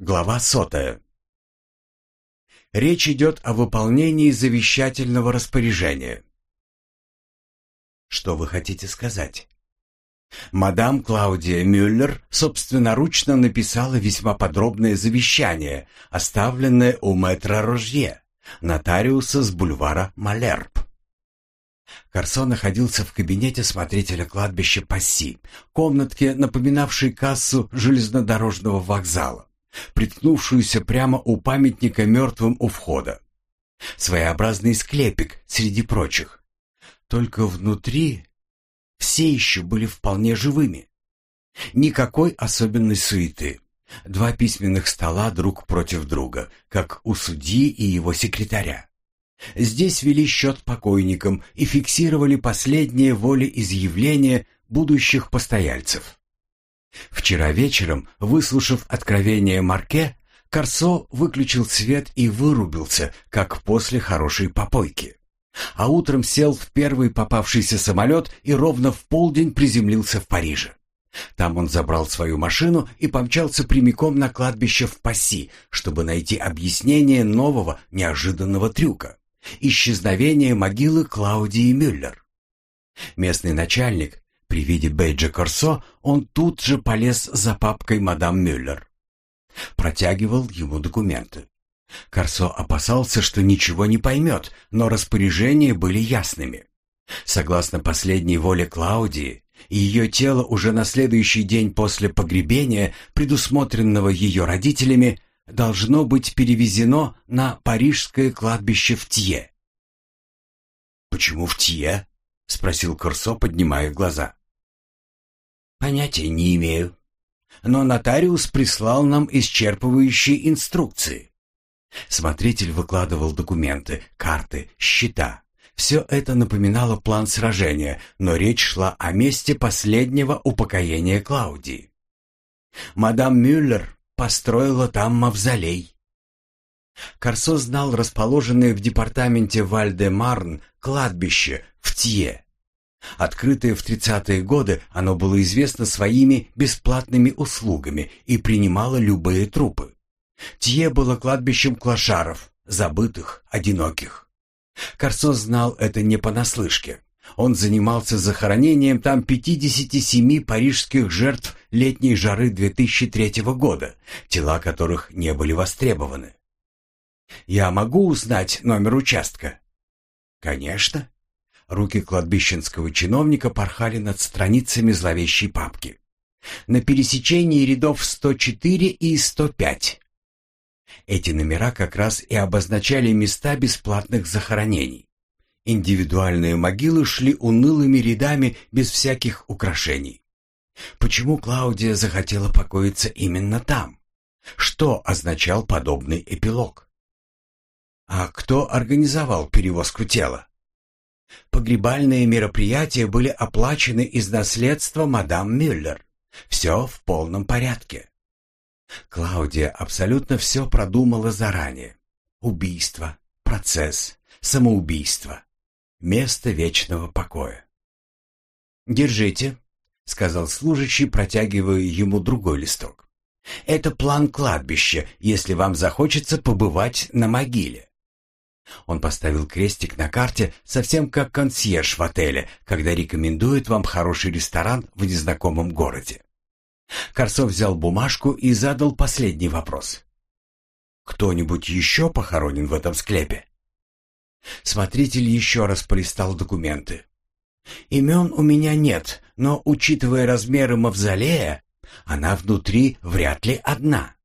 Глава сотая. Речь идет о выполнении завещательного распоряжения. Что вы хотите сказать? Мадам Клаудия Мюллер собственноручно написала весьма подробное завещание, оставленное у мэтра Рожье, нотариуса с бульвара Малерб. Карсо находился в кабинете смотрителя кладбища Пасси, комнатке, напоминавшей кассу железнодорожного вокзала приткнувшуюся прямо у памятника мертвым у входа. Своеобразный склепик среди прочих. Только внутри все еще были вполне живыми. Никакой особенной суеты. Два письменных стола друг против друга, как у судьи и его секретаря. Здесь вели счет покойникам и фиксировали последние волеизъявления будущих постояльцев. Вчера вечером, выслушав откровение Марке, Корсо выключил свет и вырубился, как после хорошей попойки. А утром сел в первый попавшийся самолет и ровно в полдень приземлился в Париже. Там он забрал свою машину и помчался прямиком на кладбище в Пасси, чтобы найти объяснение нового неожиданного трюка – исчезновения могилы Клаудии Мюллер. Местный начальник, при виде Бейджа Корсо он тут же полез за папкой мадам Мюллер. Протягивал ему документы. Корсо опасался, что ничего не поймет, но распоряжения были ясными. Согласно последней воле Клаудии, ее тело уже на следующий день после погребения, предусмотренного ее родителями, должно быть перевезено на парижское кладбище в Тье. «Почему в Тье?» — спросил Корсо, поднимая глаза. Понятия не имею. Но нотариус прислал нам исчерпывающие инструкции. Смотритель выкладывал документы, карты, счета. Все это напоминало план сражения, но речь шла о месте последнего упокоения Клаудии. Мадам Мюллер построила там мавзолей. Корсо знал расположенное в департаменте Вальде-Марн кладбище в Тье. Открытое в 30-е годы, оно было известно своими бесплатными услугами и принимало любые трупы. Тье было кладбищем клошаров, забытых, одиноких. Корсо знал это не понаслышке. Он занимался захоронением там 57 парижских жертв летней жары 2003 года, тела которых не были востребованы. «Я могу узнать номер участка?» «Конечно. Руки кладбищенского чиновника порхали над страницами зловещей папки. На пересечении рядов 104 и 105. Эти номера как раз и обозначали места бесплатных захоронений. Индивидуальные могилы шли унылыми рядами без всяких украшений. Почему Клаудия захотела покоиться именно там? Что означал подобный эпилог? А кто организовал перевозку тела? Погребальные мероприятия были оплачены из наследства мадам Мюллер. Все в полном порядке. Клаудия абсолютно все продумала заранее. Убийство, процесс, самоубийство, место вечного покоя. «Держите», — сказал служащий, протягивая ему другой листок. «Это план кладбища, если вам захочется побывать на могиле». Он поставил крестик на карте, совсем как консьерж в отеле, когда рекомендует вам хороший ресторан в незнакомом городе. Корсов взял бумажку и задал последний вопрос. «Кто-нибудь еще похоронен в этом склепе?» Смотритель еще раз полистал документы. «Имен у меня нет, но, учитывая размеры мавзолея, она внутри вряд ли одна».